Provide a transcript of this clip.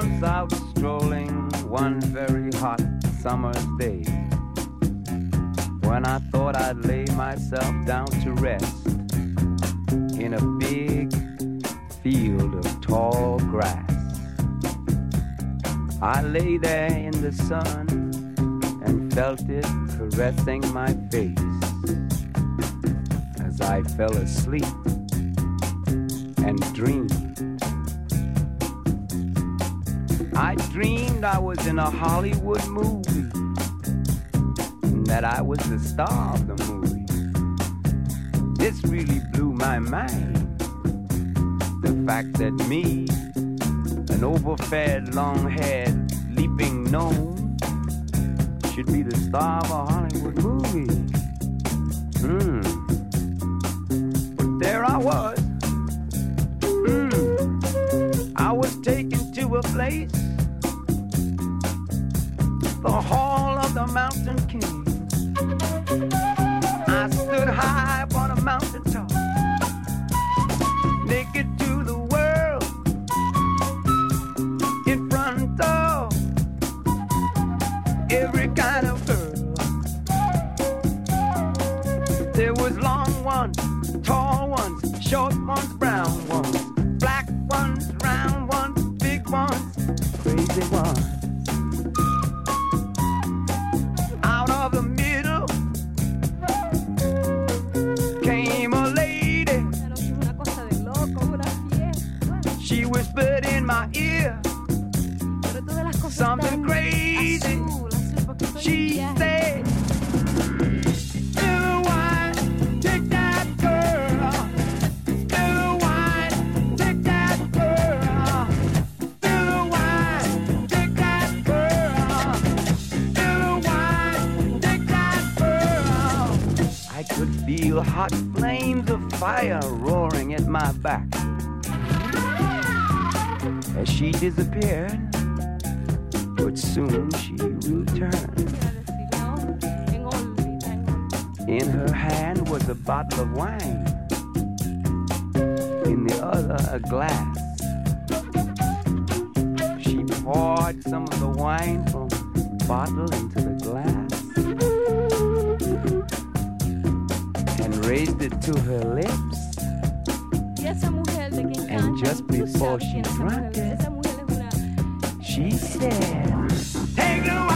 once out strolling one very hot summer's day when I thought I'd lay myself down to rest in a big field of tall grass. I lay there in the sun and felt it caressing my face as I fell asleep and dreamed. Dreamed I was in a Hollywood movie and that I was the star of the movie. This really blew my mind. The fact that me, an overfed, long-haired, leaping gnome, should be the star of a Hollywood movie. Hmm. But there I was. Hmm. I was taken to a place, Mountain King. I stood high upon a mountain top, naked to the world, in front of every kind of girl. There was long ones, tall ones, short ones, brown I could feel hot flames of fire roaring at my back. As she disappeared, but soon she returned. In her hand was a bottle of wine, in the other, a glass. She poured some of the wine from the bottle into the glass raised it to her lips. Y esa mujer de quien And just before she quién es esa drank it, Esa mujer es una She said, Take the wine.